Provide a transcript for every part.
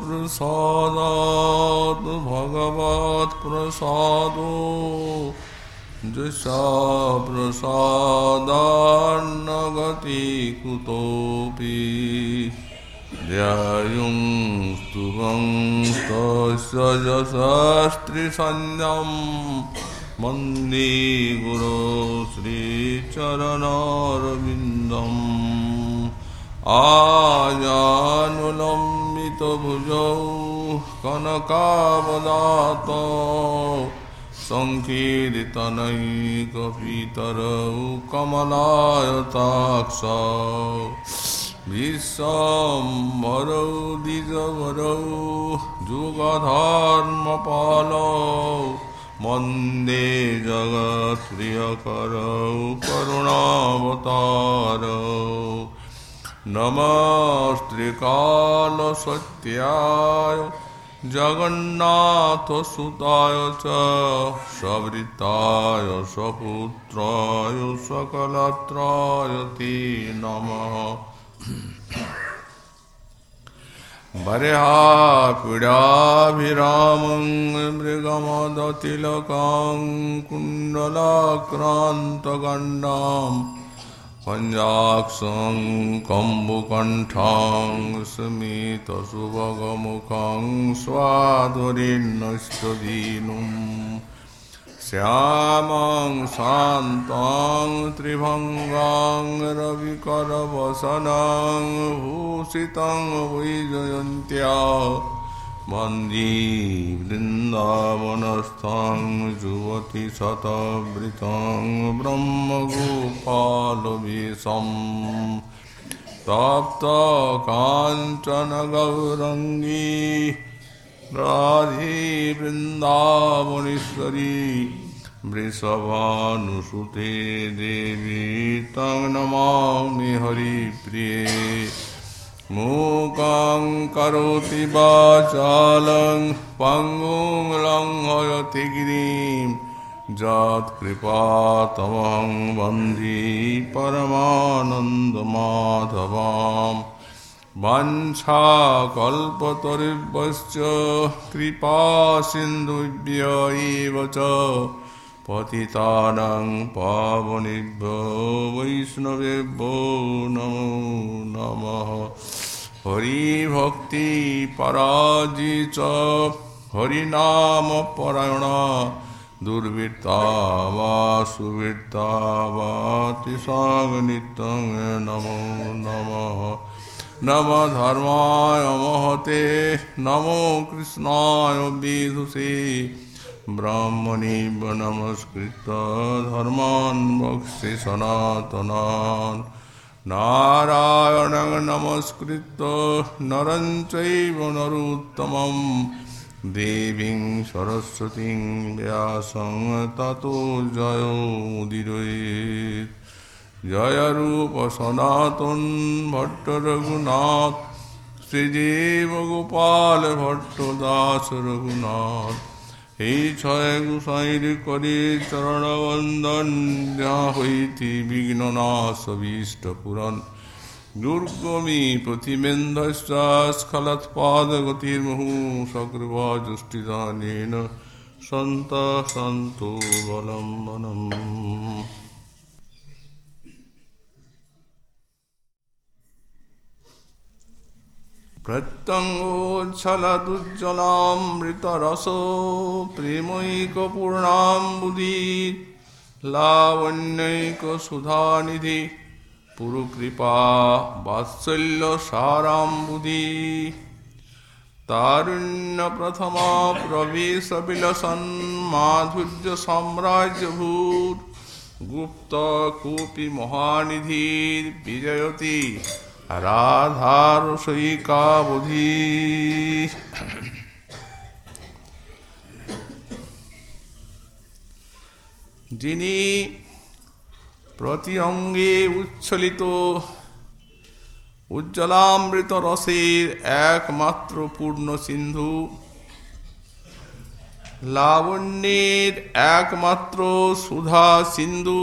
प्रसादात् भगवत्प्रसादो जसा प्रसादान्न गति कुतोऽपि ध्यायुं स्तुवं तस्य यशस्त्रिसन्ध्यं वन्दे गुरो श्रीचरणरविन्दम् आजानुलम्बितभुजौ कनकावदात सङ्कीर्तनैकपितरौ कमलायताक्ष विश्वम्भरौ द्विजवरौ जुगधर्मपालौ वंदे जगत्प्रियकरौ करुणावतारौ नमस्त्रिकालसत्याय जगन्नाथसुताय च सवृताय सपुत्राय सकलत्राय ते नमः। वरेहापीडाभिरामं मृगमदतिलकां कुण्डलाक्रान्तगण्डाम् पञ्जाक्षं कम्बुकण्ठां स्मितसुभगमुखं स्वाधुरीन्नष्टदीनुं श्यामं शान्तां त्रिभङ्गां रविकरवसनं भूषितं वैजयन्त्या वन्दे वृन्दावनस्थं युवति शतवृतं ब्रह्मगोपालवेशं तप्तकाञ्चनगौरङ्गी राधे वृन्दावनेश्वरी वृषभानुसुते देवी तं नमामि हरिप्रिये मूकां करोति वाचालं पङ्गुं लङ्घयति गिरिं। यत्कृपातमं वंदे परमानन्दमाधवां वञ्छाकल्पतरुभ्यश्च कृपासिन्धुभ्य एव च। पतितानां पावनेभ्यो वैष्णवेभ्यो नमो नमः। हरिभक्ति पराजि च हरिनामपरायणा दुर्वृत्ता वा सुवृत्ता वा तिसागनितं नमो नमः। नम धर्माय महते, नमो कृष्णाय विदुषे। ब्राह्मणी नमस्कृत धर्मान् वक्षे सनातनान्। नारायणं नमस्कृत नरं चैव नरोत्तमं। देवीं सरस्वतीं व्यासं ततो जयोमुदिरेत् जय रूप सनातन এই ছয় গুসাইর করে চরণবন্দন যা हे छय सा करे चरणति विघ्ननाशविष्टपुरमी प्रथिमेन्द्रद সন্ত सक्रुवृष्टि বলম্বনম। प्रत्यङ्गोच्छलदुज्जलामृतरसो प्रेमैकपूर्णाम्बुदि लावण्यैकसुधानिधि पुरुकृपा वात्सल्यसाराम्बुदि तारुण्यप्रथमा प्रवेशविलसन् माधुर्यसाम्राज्यभूत् गुप्तकूपि महानिधिर्विजयति রাধারসইকাবধি যিনি প্রতি অঙ্গে উচ্ছলিত উজ্জ্বলামৃত রসের একমাত্র পূর্ণ সিন্ধু লাবণ্যের একমাত্র সুধা সিন্ধু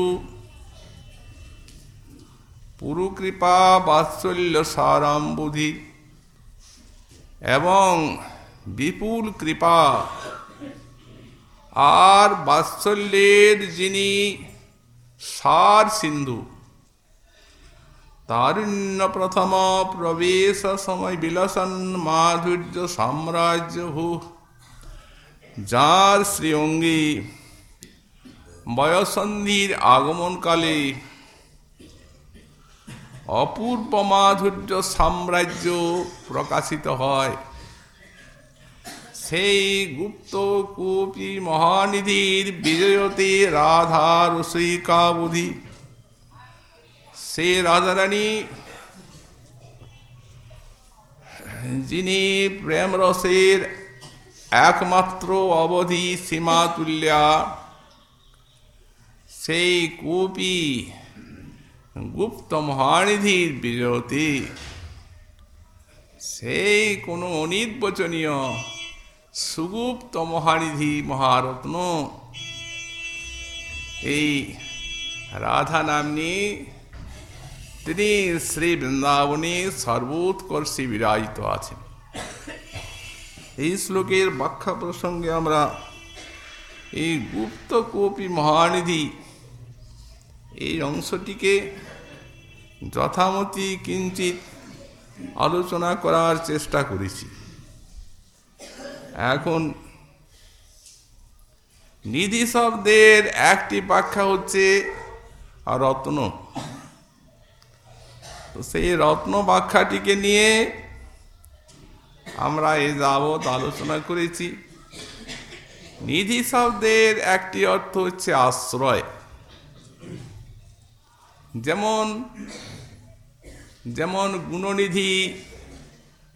পুরুকৃপা বাৎসল্য সারাম্বুধি এবং বিপুল কৃপা আর বাৎসল্যের যিনি সার সিন্ধু, তারুণ্য প্রথম প্রবেশ সময় বিলাসন মাধুর্য সাম্রাজ্য হু, যার শ্রীঅঙ্গী বয়সন্ধির আগমনকালে অপূর্ব মাধুর্য সাম্রাজ্য প্রকাশিত হয়। সেই গুপ্ত কূপী মহানিধির বিজয়তে রাধা রসিকা বুধি সে রাজারানী যিনি প্রেম রসের একমাত্র অবধি সীমা তুল্যা সেই কূপী গুপ্ত মহানিধির বিরতি। সেই কোনো অনির্বচনীয় সুগুপ্ত মহানিধি মহারত্ন। এই রাধা নামনি, তিনি শ্রী বৃন্দাবনে সর্বোৎকর্ষে বিরাজিত আছেন। এই শ্লোকের ব্যাখ্যা প্রসঙ্গে আমরা এই গুপ্ত কপি মহানিধি এই অংশটিকে যথামতি কিঞ্চিত আলোচনা করার চেষ্টা করেছি। এখন নিধি শব্দের একটি ব্যাখ্যা হচ্ছে রত্ন। তো সেই রত্ন ব্যাখ্যাটিকে নিয়ে আমরা এ যাবৎ আলোচনা করেছি। নিধি শব্দের একটি অর্থ হচ্ছে আশ্রয়। যেমন যেমন গুণনিধি,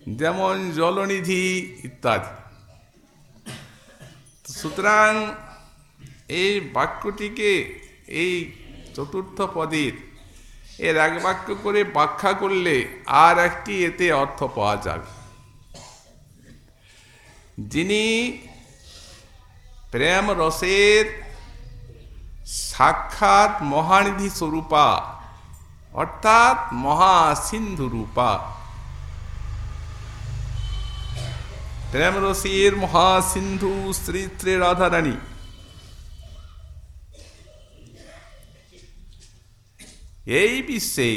যেমন জলনিধি ইত্যাদি। সুতরাং এই বাক্যটিকে এই চতুর্থ পদের এর এক বাক্য করে ব্যাখ্যা করলে আর একটি এতে অর্থ পাওয়া যাবে। যিনি প্রেম রসের সাক্ষাৎ মহানিধি স্বরূপা অর্থাৎ মহাসিন্ধু রূপা প্রেম রসির মহাসিন্ধু শ্রী শ্রী রাধারানী। এই বিশ্বে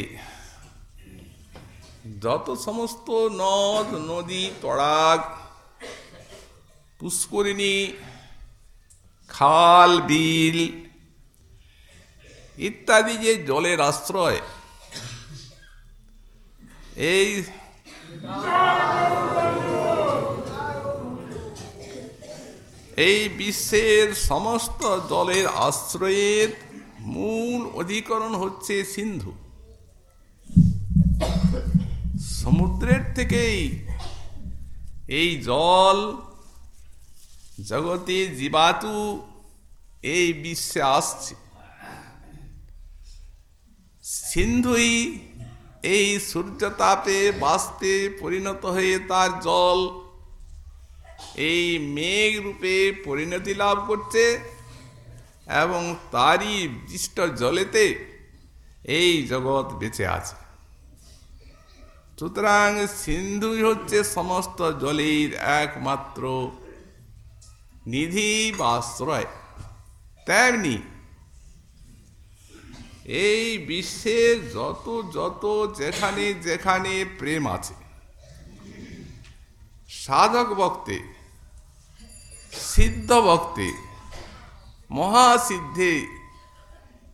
যত সমস্ত নদ, নদী তড়াগ পুষ্করিণী, খাল, বিল ইত্যাদি যে জলের আশ্রয় এই এই বিশ্বের সমস্ত জলের আশ্রয়ের মূল অধিকরণ হচ্ছে সিন্ধু। সমুদ্রের থেকেই এই জল, জগতে জীবাতু এই বিশ্বে আসছে। সিন্ধুই এই সূর্যতাপে বাস্তে পরিণত হয়ে তার জল এই মেঘ রূপে পরিণতি লাভ করছে এবং তারই দৃষ্ট জলেতে এই জগৎ বেঁচে আছে। সুতরাং সিন্ধুই হচ্ছে সমস্ত জলের একমাত্র নিধি বা আশ্রয়। তেমনি এই বিশ্বে যত যত, যেখানে যেখানে প্রেম আছে, সাধক ভক্তে, সিদ্ধ ভক্তে, মহাসিদ্ধে,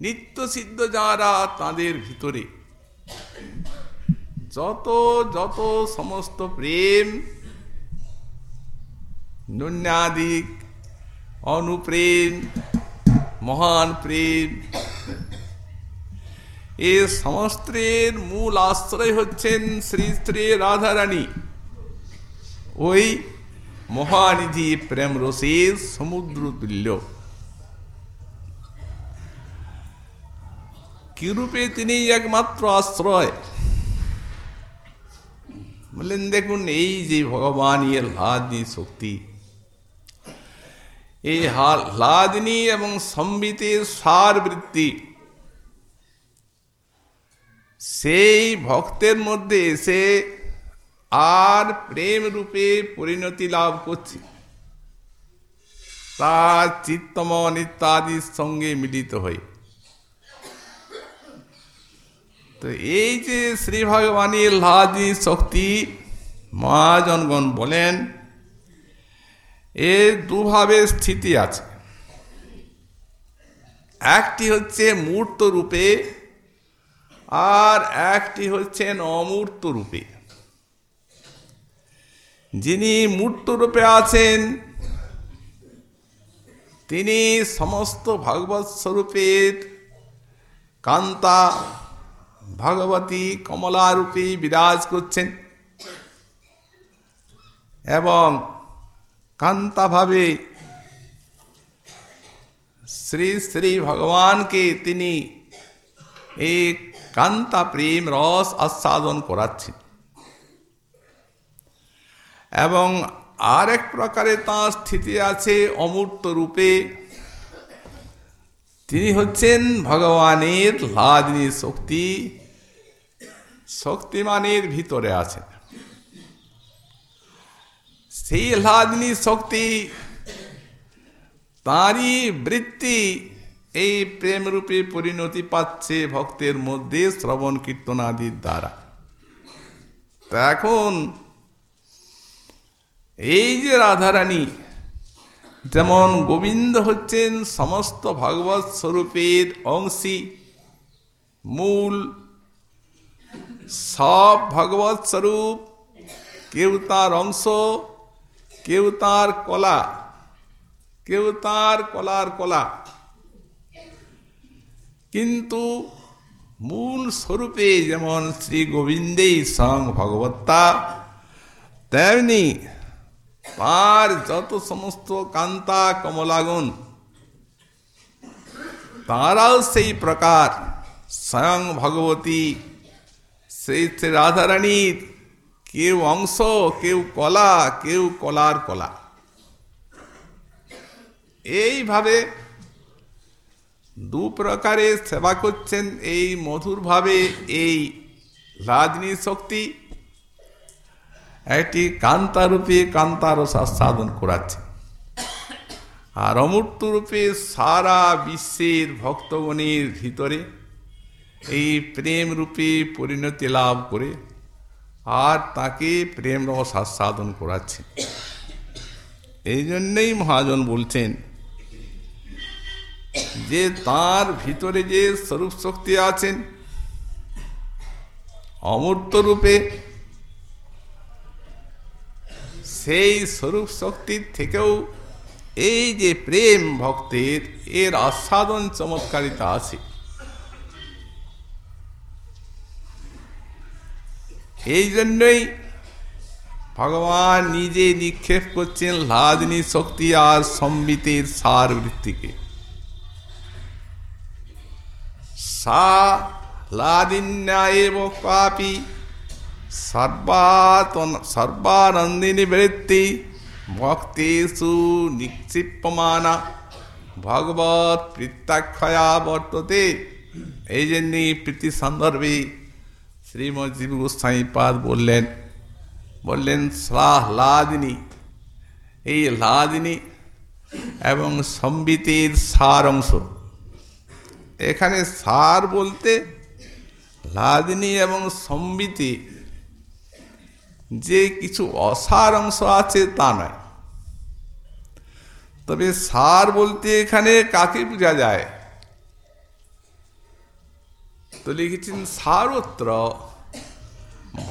নিত্য সিদ্ধ যারা তাদের ভিতরে, যত যত সমস্ত প্রেম ন্যূন্যাদিক অনুপ্রেম, মহান প্রেম এ সমস্তের মূল আশ্রয় হচ্ছেন শ্রী শ্রী রাধারানী। ওই মহানিধি প্রেম রসের সমুদ্র তুল্য। কিরূপে তিনি একমাত্র আশ্রয়? বললেন, দেখুন, এই যে ভগবান ইয়ে লাদিনী শক্তি। এই লাদিনী এবং সম্বিতের সার বৃত্তি সেই ভক্তের মধ্যে এসে আর প্রেম রূপে পরিণতি লাভ করছে। তার চিত্তমন ইত্যাদির সঙ্গে মিলিত হয়ে। তো এই যে শ্রী ভগবানের লাদি শক্তি মহাজনগণ বলেন, এর দুভাবে স্থিতি আছে। একটি হচ্ছে মূর্ত রূপে আর একটি হচ্ছেন অমূর্ত রূপে। যিনি মূর্ত রূপে আছেন, তিনি সমস্ত ভাগবত স্বরূপের কান্তা ভগবতী কমলারূপী বিরাজ করছেন এবং কান্তাভাবে শ্রী শ্রী ভগবানকে তিনি এই কান্তা প্রেম রস আস্বাদন করাচ্ছেন এবং আর এক প্রকারে তাঁর স্থিতি আছে অমূর্ত রূপে। তিনি হচ্ছেন ভগবানের লাদিনী শক্তি। শক্তিমানের ভিতরে আছেন। সেই লাদিনী শক্তি তাঁরই বৃত্তি এই প্রেমরূপে পরিণতি পাচ্ছে ভক্তের মধ্যে শ্রবণ কীর্তনাদির দ্বারা। এখন এই যে রাধারানী, যেমন গোবিন্দ হচ্ছেন সমস্ত ভাগবত স্বরূপের অংশী, মূল সব ভগবত স্বরূপ, কেউ তার অংশ, কেউ তার কলা, কেউ তার কলার কলা। কিন্তু মূল স্বরূপে যেমন শ্রী গোবিন্দেই সং ভগবত্তা, তেমনি তার যত সমস্ত কান্তা কমলাগুণ, তারাও সেই প্রকার স্বয়ং ভগবতী। সেই রাধারানীর কেউ অংশ, কেউ কলা, কেউ কলার কলা। এইভাবে দু প্রকারে সেবা করছেন এই মধুরভাবে এই রাজনী শক্তি। একটি কান্তারূপে কান্তারস সাধন করাচ্ছে। আর অমূর্ত রূপে সারা বিশ্বের ভক্তগণের ভিতরে এই প্রেম রূপে পরিণতি লাভ করে আর তাকে প্রেম রস আস্বাদন করাচ্ছে। এই জন্যেই মহাজন বলছেন যে তার ভিতরে যে স্বরূপ শক্তি আছেন, অমূর্ত রূপে সেই স্বরূপ শক্তির থেকেও এই যে প্রেম ভক্তের, এর আস্বাদন চমৎকারিতা আছে। এই জন্যই ভগবান নিজে নিক্ষেপ করছেন লাদিনী শক্তি আর সম্বিতের সার বৃত্তিকে সা সর্বাতন সর্বানন্দিনী বৃত্তি ভক্তেষু নিক্ষিপ্যমানা ভগবত প্রত্যাক্ষয়া বর্ততে এই জন্যই প্রীতি সন্দর্ভে শ্রীমদ জীব গোস্বাইপাদ বললেন বললেন স্লাহ লাদিনী এই লাদিনী এবং সম্বিতের সার অংশ এখানে সার বলতে লাদিনী এবং সম্বিতি যে কিছু অসার অংশ আছে তা নয়। তবে সার বলতে এখানে কাকে বোঝা যায়? তো লিখেছেন, সারত্র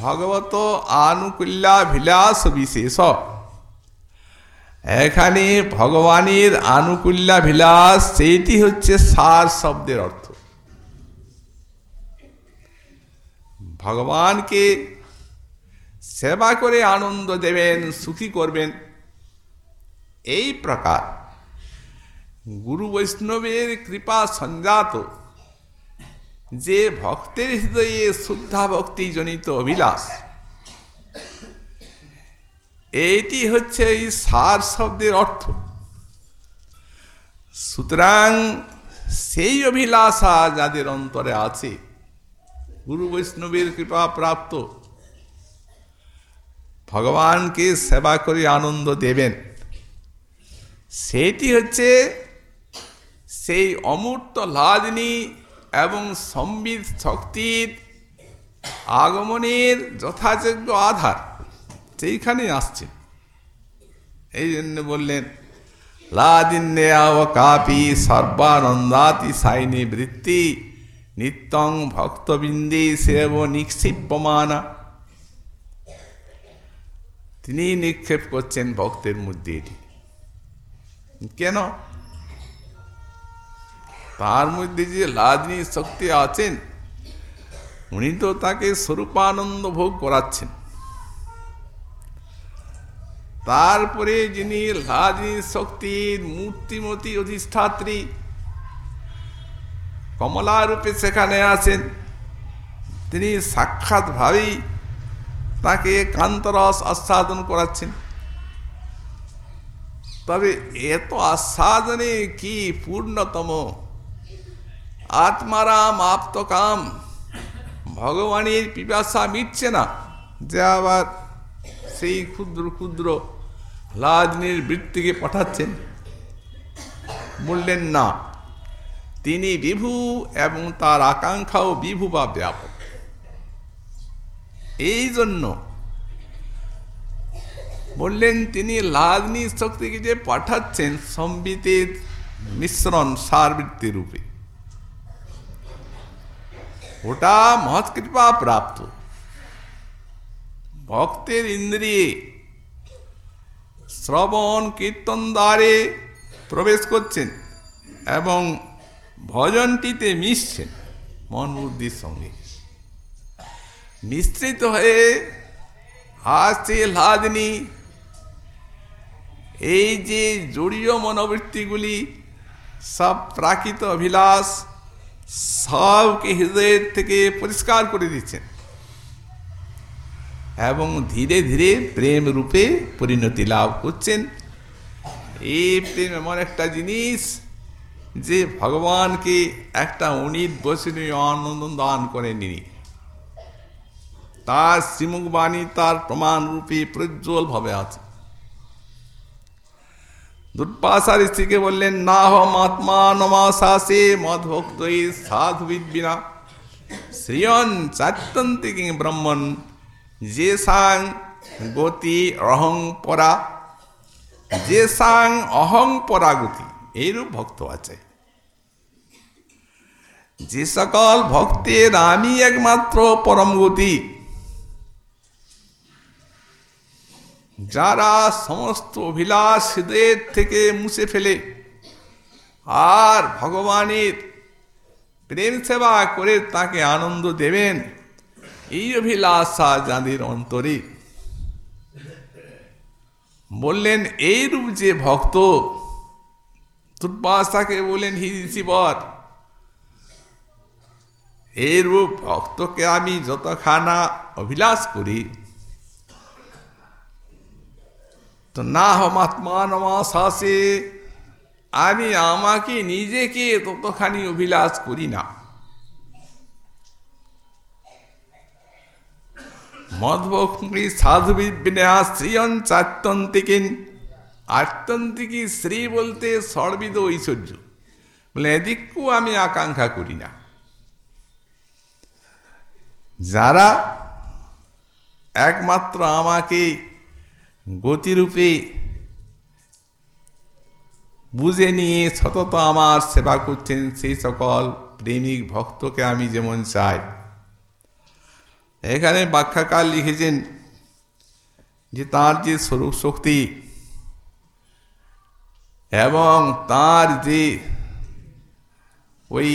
ভগবত আনুকূল্যাভিলাষ বিশেষ এখানে ভগবানের আনুকূল্যাভিলাষ সেইটি হচ্ছে সার শব্দের অর্থ। ভগবানকে সেবা করে আনন্দ দেবেন, সুখী করবেন। এই প্রকার গুরু বৈষ্ণবের কৃপা সঞ্জাত, যে ভক্তের হৃদয়ে শুদ্ধা ভক্তি জনিত অভিলাষ এইটি হচ্ছে এই সার শব্দের অর্থ। সুতরাং সেই অভিলাষা যাদের অন্তরে আছে, গুরু বৈষ্ণবের কৃপা প্রাপ্ত, ভগবানকে সেবা করে আনন্দ দেবেন। সেটি হচ্ছে সেই অমূর্ত লাজনী এবং সম্বিত শক্তির আগমনের যথাযোগ্য আধার। সেইখানে আসছে। এই জন্য বললেন লাদিন্যে কাপি সর্বানন্দাতি সাইনি বৃত্তি, নিত্যং ভক্তবিন্দে সেব নিক্ষিপ্যমানা। তিনি নিক্ষেপ করছেন ভক্তের মধ্যে কেন? তার মধ্যে যে লাজনী শক্তি আছেন, উনি তো তাকে স্বরূপানন্দ ভোগ করাচ্ছেন। তারপরে যিনি লাজনী শক্তির মূর্তিমতি অধিষ্ঠাত্রী কমলা রূপে সেখানে আছেন, তিনি সাক্ষাৎ ভাবেই তাকে কান্তরস আস্বাদন করাচ্ছেন। তবে এত আস্বাদনে কি পূর্ণতম? আত্মারাম আপ্তকাম। ভগবানের পিপাসা মিটছে না। যে আবার সেই ক্ষুদ্র ক্ষুদ্র লাজনির বৃত্তিকে পাঠাচ্ছেন। বললেন, না, তিনি বিভু এবং তার আকাঙ্ক্ষাও বিভু বা ব্যাপক। এই জন্য বললেন, তিনি লাজনি শক্তিকে যে পাঠাচ্ছেন সম্বিতের মিশ্রণ সারবৃত্তি রূপে। ওটা মহৎকৃপা প্রাপ্ত। ভক্তের ইন্দ্রিয়ে শ্রবণ কীর্তন দ্বারে প্রবেশ করছেন এবং ভজনটিতে মিশছেন মন বুদ্ধির সঙ্গে। মিশ্রিত হয়ে আসছে লাদনি এই যে জড়ীয় মনোবৃত্তিগুলি, সব প্রাকৃত অভিলাষ, সবকে হৃদয়ের থেকে পরিষ্কার করে দিচ্ছেন। এবং ধীরে ধীরে প্রেম রূপে পরিণতি লাভ করছেন। এই প্রেম এমন একটা জিনিস যে ভগবানকে একটা অনিত বসনীয় আনন্দ দান করে নিনি তার শ্রীমুখ বাণী তার প্রমাণ রূপে প্রজ্জ্বল ভাবে আছে। দুর্বাসার স্ত্রীকে বললেন, না হম আত্মা নমাশাসে মদভক্ত সাধু বিনা শ্রিয়ন চাত্যন্তিক ব্রহ্মণ যে সাং গতি অহং পরা। যে সাং অহং পরাগতি এইরূপ ভক্ত আছে। যে সকল ভক্তের আমি একমাত্র পরম গতি। যারা সমস্ত অভিলাষ হৃদয়ের থেকে মুছে ফেলে আর ভগবানের প্রেম সেবা করে তাকে আনন্দ দেবেন। এই অভিলাষা যাদের অন্তরে। বললেন এই রূপ যে ভক্ত দুর্বাসাকে বললেন হি ঋষিবর এই রূপ ভক্তকে আমি যতখানা অভিলাষ করি, তো না হম আত্মানমাশাসে আমি আমাকে নিজেকে ততখানি অভিলাষ করি না। মদভক্তি সাধুবিদ্যা শ্রীয়ন চাত্যন্তিকিন আত্যন্তিকী শ্রী বলতে সর্বিদ ঐশ্বর্য। বলে, এদিকও আমি আকাঙ্ক্ষা করি না। যারা একমাত্র আমাকে গতিরূপে বুঝে নিয়ে সতত আমার সেবা করছেন, সেই সকল প্রেমিক ভক্তকে আমি যেমন চাই এখানে ব্যাখ্যাকার লিখেছেন যে তার যে স্বরূপ শক্তি এবং তার যে ওই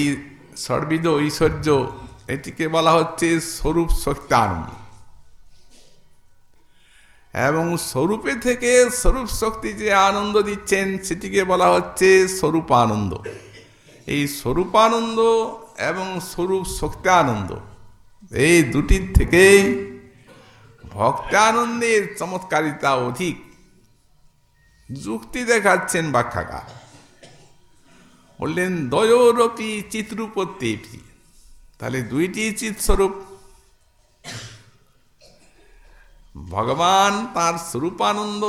সর্বিদ ঐশ্বর্য, এটিকে বলা হচ্ছে স্বরূপ শক্তানন্দ এবং স্বরূপে থেকে স্বরূপ শক্তি যে আনন্দ দিচ্ছেন, সেটিকে বলা হচ্ছে স্বরূপ আনন্দ এই স্বরূপানন্দ এবং স্বরূপ শক্তি আনন্দ এই দুটির থেকেই ভক্তানন্দের চমৎকারিতা অধিক। যুক্তি দেখাচ্ছেন ব্যাখ্যাকার বললেন, দয়োরপি চিত্রূপত্যেপি। তাহলে দুইটি চিৎস্বরূপ। ভগবান তার স্বরূপানন্দ,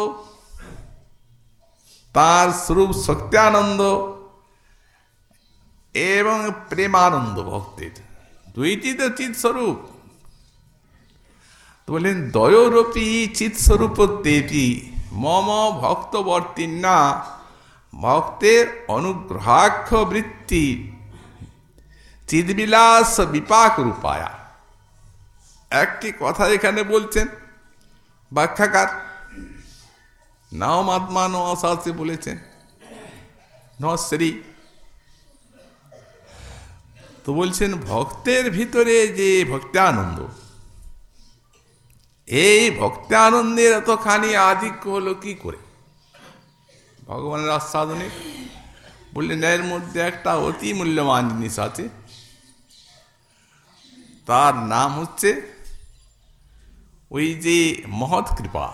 তার স্বরূপ সত্যানন্দ এবং প্রেমানন্দ ভক্তের। দুইটি তো চিৎস্বরূপ বললেন দয়রূপী চিৎ স্বরূপ তেপি মম ভক্তবর্তী না ভক্তের অনুগ্রহাক্ষ বৃত্তি চিদবিলাস বিপাক রূপায়া একটি কথা এখানে বলছেন ব্যাখ্যাকার। নাও মাত্মা ন বলেছেন। ন তো বলছেন, ভক্তের ভিতরে যে ভক্তানন্দ, এই ভক্তানন্দের এতখানি আধিক্য হলো কি করে? ভগবানের আস্বাদনে বললেন, এর মধ্যে একটা অতি মূল্যবান জিনিস আছে। তার নাম হচ্ছে ওই যে মহৎ কৃপা।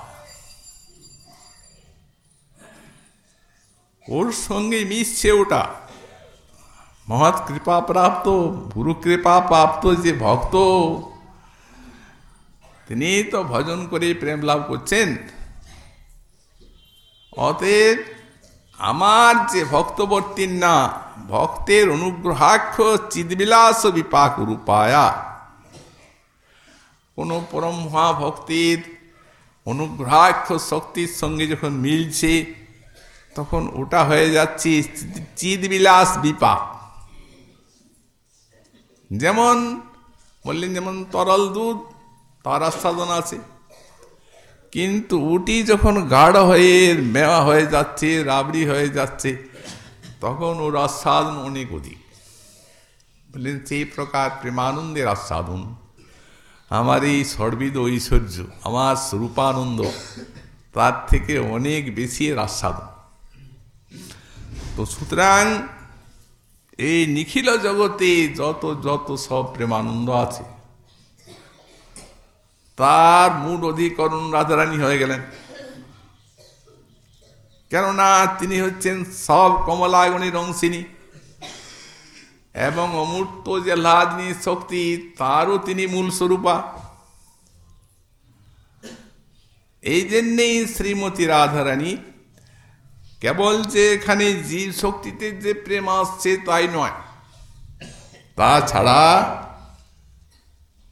ওর সঙ্গে মিশছে ওটা। মহৎ কৃপা প্রাপ্ত, গুরু কৃপা প্রাপ্ত যে ভক্ত, তিনি তো ভজন করে প্রেম লাভ করছেন। অতএব আমার যে ভক্তবর্তীর না, ভক্তের অনুগ্রহাক্ষ চিদবিলাস বিপাক রূপায়া। কোনো পরম ভক্তির অনুগ্রহাক্ষ শক্তির সঙ্গে যখন মিলছে, তখন ওটা হয়ে যাচ্ছে চিদবিলাস বিপাক। যেমন, বললেন যেমন তরল দুধ, তার আস্বাদন আছে। কিন্তু উটি যখন গাঢ় হয়ে মেওয়া হয়ে যাচ্ছে, রাবড়ি হয়ে যাচ্ছে, তখন ওর আস্বাদন অনেক অধিক। বললেন সেই প্রকার প্রেমানন্দের আস্বাদন। আমার এই সর্বিদ ঐশ্বর্য, আমার স্বরূপানন্দ, তার থেকে অনেক বেশি আস্বাদন। তো সুতরাং এই নিখিল জগতে যত যত সব প্রেমানন্দ আছে, তার মূল অধিকরণ রাজারানী হয়ে গেলেন। কেননা তিনি হচ্ছেন সব কমলাগণের অংশিনী এবং অমূর্ত যে লাদনী শক্তি, তারও তিনি মূল স্বরূপা। এই জন্যেই শ্রীমতী রাধারানী কেবল যে এখানে জীব শক্তিতে যে প্রেম আসছে তাই নয়। তাছাড়া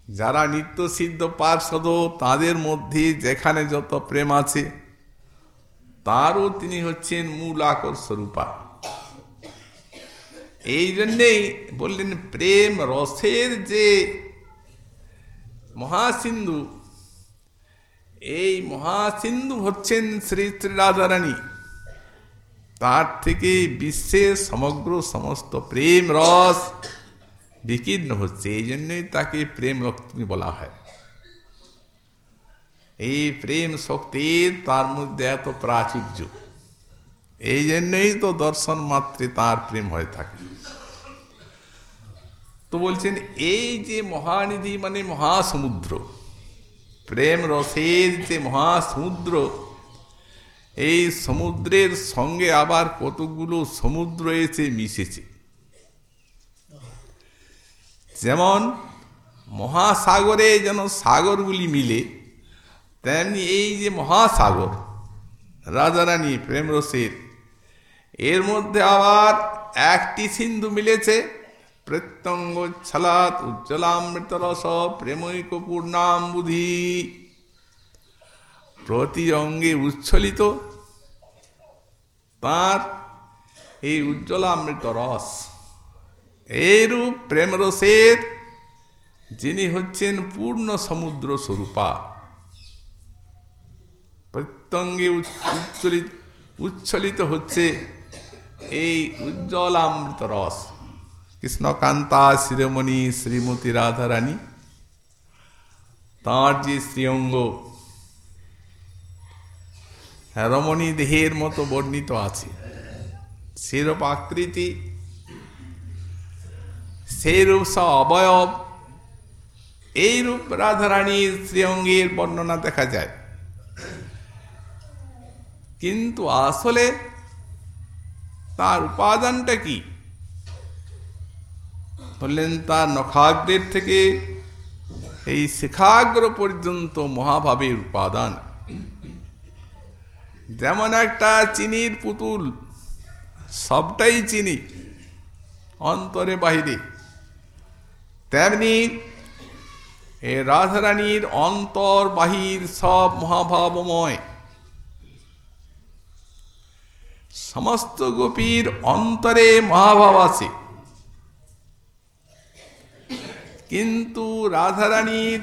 যারা নিত্য সিদ্ধ পার্ষদ, তাদের মধ্যে যেখানে যত প্রেম আছে, তারও তিনি হচ্ছেন মূল আকর্ষরূপা। এই জন্যেই বললেন, প্রেম রসের যে মহাসিন্ধু, এই মহাসিন্ধু হচ্ছেন শ্রী শ্রী রাধারানী। তার থেকে বিশ্বের সমগ্র সমস্ত প্রেম রস বিকীর্ণ হচ্ছে। এই জন্যই তাকে প্রেম লক্ষ্মী বলা হয়। এই প্রেম শক্তির তার মধ্যে এত প্রাচুর্য। এই জন্যই তো দর্শন মাত্রে তার প্রেম হয়ে থাকে। তো বলছেন, এই যে মহানিধি মানে মহাসমুদ্র, প্রেম রসের যে মহাসমুদ্র এই সমুদ্রের সঙ্গে আবার কতগুলো সমুদ্র এসে মিশেছে। যেমন মহাসাগরে যেন সাগরগুলি মিলে, তেমনি এই যে মহাসাগর, রাজারানী প্রেম রসের এর মধ্যে আবার একটি সিন্ধু মিলেছে। প্রত্যঙ্গ ছলাত উজ্জ্বলামৃত রস প্রেমৈক বুধি প্রতি অঙ্গে উচ্ছলিত। তার এই উজ্জ্বলামৃত রস, এইরূপ প্রেম রসের যিনি হচ্ছেন পূর্ণ সমুদ্র স্বরূপা। প্রত্যঙ্গে উচ্ছলিত উচ্ছলিত হচ্ছে এই উজ্জ্বল অমৃত রস। কৃষ্ণকান্তা শিরোমণি শ্রীমতী রাধারানী, তাঁর যে শ্রীঅঙ্গ রমণী দেহের মতো বর্ণিত আছে। সেরূপ আকৃতি সেইরূপ স অবয়ব, এইরূপ রাধারানীর শ্রীঅঙ্গের বর্ণনা দেখা যায়। কিন্তু আসলে তার উপাদানটা কি? বললেন, তার নখাগ্রের থেকে এই শিখাগ্র পর্যন্ত মহাভাবের উপাদান। যেমন একটা চিনির পুতুল, সবটাই চিনি, অন্তরে বাহিরে। তেমনি এ রাধারানীর অন্তর বাহির সব মহাভাবময়। সমস্ত গোপীর অন্তরে মহাভাব আছে। কিন্তু রাধারানীর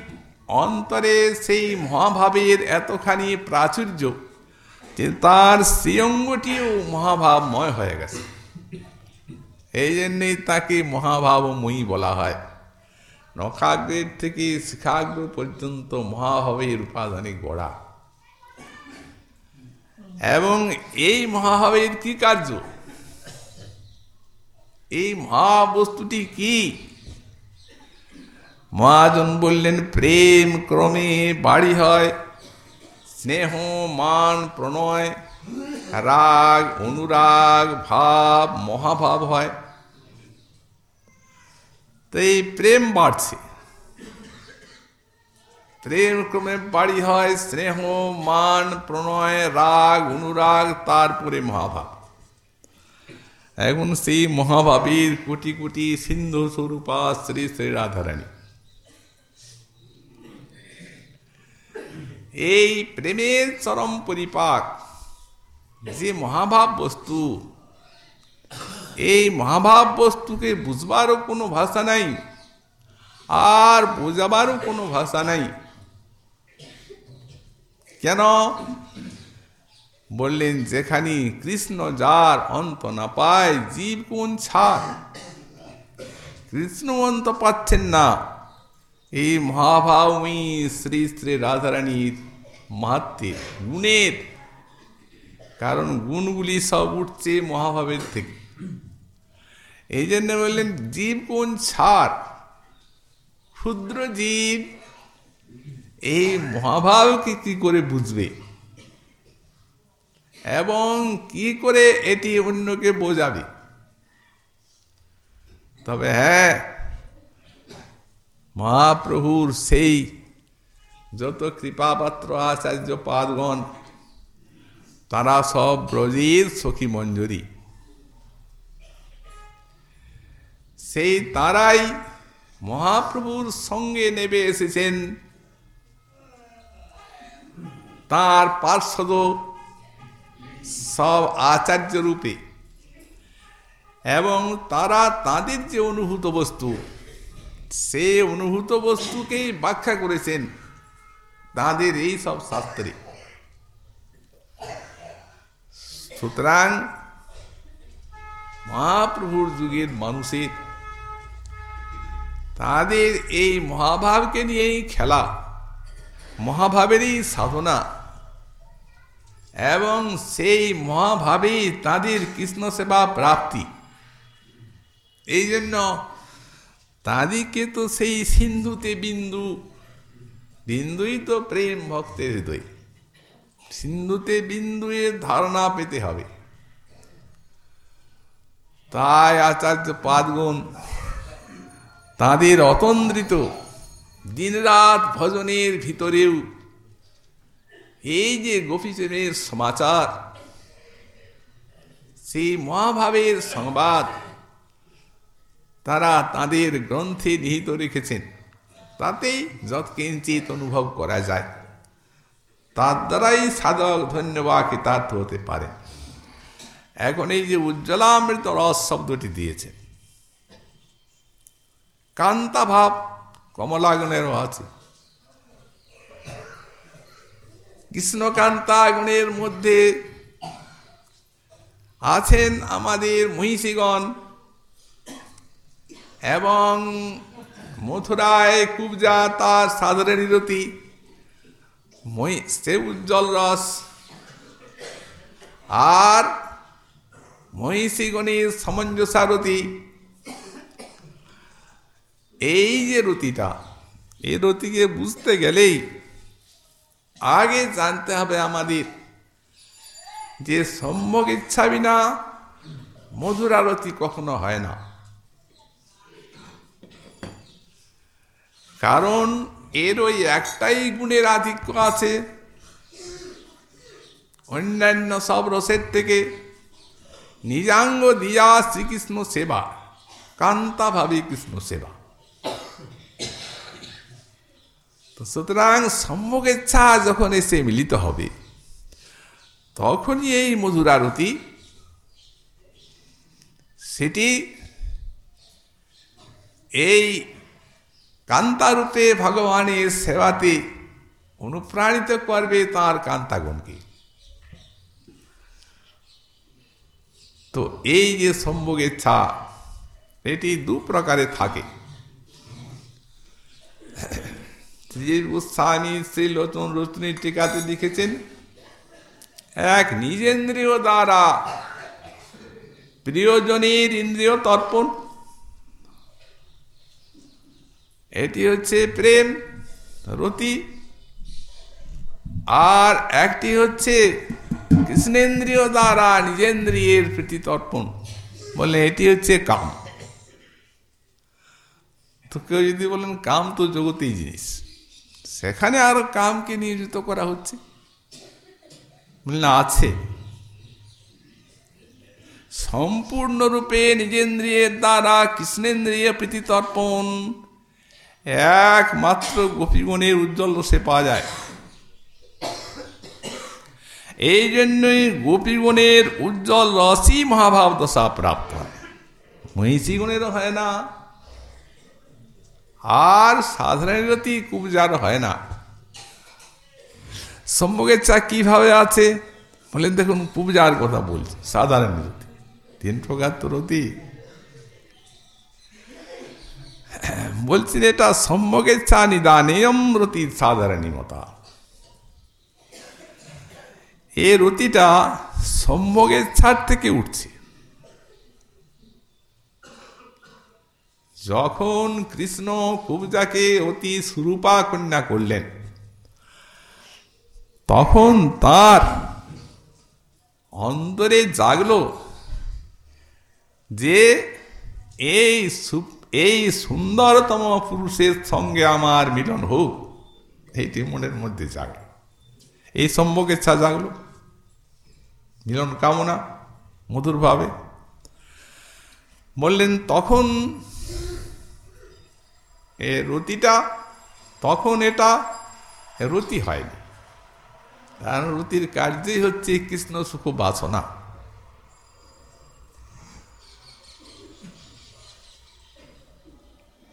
অন্তরে সেই মহাভাবের এতখানি প্রাচুর্য তার শ্রীঅঙ্গটিও মহাভাবময় হয়ে গেছে। এই জন্যেই তাকে মহাভাবময়ী বলা হয়। নখাগ্রের থেকে শিখাগ্র পর্যন্ত মহাভাবের উপাদানে গড়া। এবং এই মহাভাবের কি কার্য? এই মহাবস্তুটি কি? মহাজন বললেন, প্রেম ক্রমে বাড়ি হয় স্নেহ, মান, প্রণয়, রাগ, অনুরাগ, ভাব, মহাভাব হয়। তো এই প্রেম বাড়ছে। প্রেম ক্রমে বাড়ি হয় স্নেহ, মান, প্রণয়, রাগ, অনুরাগ, তারপরে মহাভাব। এখন সেই মহাভাবীর কোটি কোটি সিন্ধু স্বরূপা শ্রী শ্রী রাধারানী। এই প্রেমের চরম পরিপাক, যে মহাভাব বস্তু, এই মহাভাব বস্তুকে বুঝবারও কোনো ভাষা নাই, আর বোঝাবারও কোনো ভাষা নাই। কেন? বললেন, যেখানে কৃষ্ণ যার অন্ত না পায় জীব কোন ছাড়। কৃষ্ণ অন্ত পাচ্ছেন না। এই মহাভাবী শ্রী শ্রী রাধারানীর মাহাত্মের গুণের। কারণ গুণগুলি সব উঠছে মহাভাবের থেকে। এই জন্য বললেন, জীব কোন ছাড়। ক্ষুদ্র জীব এই মহাভাবকে কি করে বুঝবে? এবং কি করে এটি অন্যকে বোঝাবে? তবে হ্যাঁ মহাপ্রভুর সেই যত কৃপাপাত্র আচার্য পাদগণ, তারা সব ব্রজের সখী মঞ্জুরি। সেই তারাই মহাপ্রভুর সঙ্গে নেবে এসেছেন। তার পার্শ্বদ সব আচার্য রূপে এবং তারা তাদের যে অনুভূত বস্তু সে অনুভূত বস্তুকেই ব্যাখ্যা করেছেন। তাদের এই সব শাস্ত্রে। সুতরাং মহাপ্রভুর যুগের মানুষের তাদের এই মহাভাবকে নিয়েই খেলা, মহাভাবেরই সাধনা এবং সেই মহাভাবেই তাদের কৃষ্ণ সেবা প্রাপ্তি। এই জন্য তাদেরকে তো সেই সিন্ধুতে বিন্দু। বিন্দুই তো প্রেম ভক্তের হৃদয়। সিন্ধুতে বিন্দুয়ের ধারণা পেতে হবে। তাই আচার্য পাদগুণ, তাদের অতন্দ্রিত দিনরাত ভজনের ভিতরেও এই যে গোপীচনের সমাচার, সেই মহাভাবের সংবাদ তারা তাদের গ্রন্থে নিহিত রেখেছেন। তাতেই যৎকিঞ্চিত অনুভব করা যায়। তার দ্বারাই সাধক ধন্যবাদ কৃতার্থ হতে পারে। এখন এই যে উজ্জ্বলামৃত রস শব্দটি দিয়েছে কান্তা ভাব কমলাগুণেরও আছে কৃষ্ণকান্তা গুণের মধ্যে আছেন আমাদের মহিষীগণ এবং মথুরায় কুবজা তার সাধারণ নিরতি সে উজ্জ্বল রস। আর মহিষী মহিষীগণের সামঞ্জস্যারতি এই যে রতিটা এই রতিকে বুঝতে গেলেই আগে জানতে হবে আমাদের যে সম্ভব ইচ্ছা বিনা মধুর আরতি কখনো হয় না। কারণ এর ওই একটাই গুণের আধিক্য আছে। অন্যান্য সব রসের থেকে নিজাঙ্গ দিয়া শ্রীকৃষ্ণ সেবা কান্তা ভাবে কৃষ্ণ সেবা। তো সুতরাং সম্ভোগেচ্ছা যখন এসে মিলিত হবে, তখনই এই মধুরারতি সেটি এই কান্তারূপে ভগবানের সেবাতে অনুপ্রাণিত করবে তার কান্তাগণকে। তো এই যে সম্ভোগ ইচ্ছা, এটি দু প্রকারে থাকে। গোস্বামী শ্রী লোচন রচনী টিকাতে লিখেছেন, এক নিজেন্দ্রিয় দ্বারা প্রিয়জনের ইন্দ্রিয় তর্পণ এটি হচ্ছে প্রেম, রতি। আর একটি হচ্ছে কৃষ্ণেন্দ্রিয় দ্বারা নিজেন্দ্রিয়ের প্রীতি তর্পণ। বলে এটি হচ্ছে কাম। তো কেউ যদি বলেন কাম তো জগতেই জিনিস, সেখানে আরও কামকে নিয়োজিত করা হচ্ছে। না, আছে। সম্পূর্ণরূপে নিজেন্দ্রিয়ের দ্বারা কৃষ্ণেন্দ্রিয় প্রীতি তর্পণ একমাত্র গোপীগণের উজ্জ্বল রসে পাওয়া যায়। এই জন্যই গোপীগণের উজ্জ্বল রসই মহাভাব দশা প্রাপ্ত হয়। মহিষীগণেরও হয় না। আর সাধারণ গতি কুবজার হয় না। সম্ভোগের চা কীভাবে আছে? বলেন দেখুন, পূজার কথা বলছি সাধারণ রতি তিন প্রকার তো রতি। বলছেন এটা সম্ভোগের চা নিদানেয়ম রতি সাধারণীমতা। এ রতিটা সম্ভোগের ছাড় থেকে উঠছে। যখন কৃষ্ণ কুবজাকে অতি সুরূপা কন্যা করলেন, তখন তার অন্তরে জাগলো যে এই এই সুন্দরতম পুরুষের সঙ্গে আমার মিলন হোক। এইটি মনের মধ্যে জাগলো এই সম্ভব ইচ্ছা জাগলো। মিলন কামনা মধুরভাবে। বললেন, তখন এ রতিটা, তখন এটা রতি হয়নি। কারণ রতির কার্যই হচ্ছে কৃষ্ণ সুখ বাসনা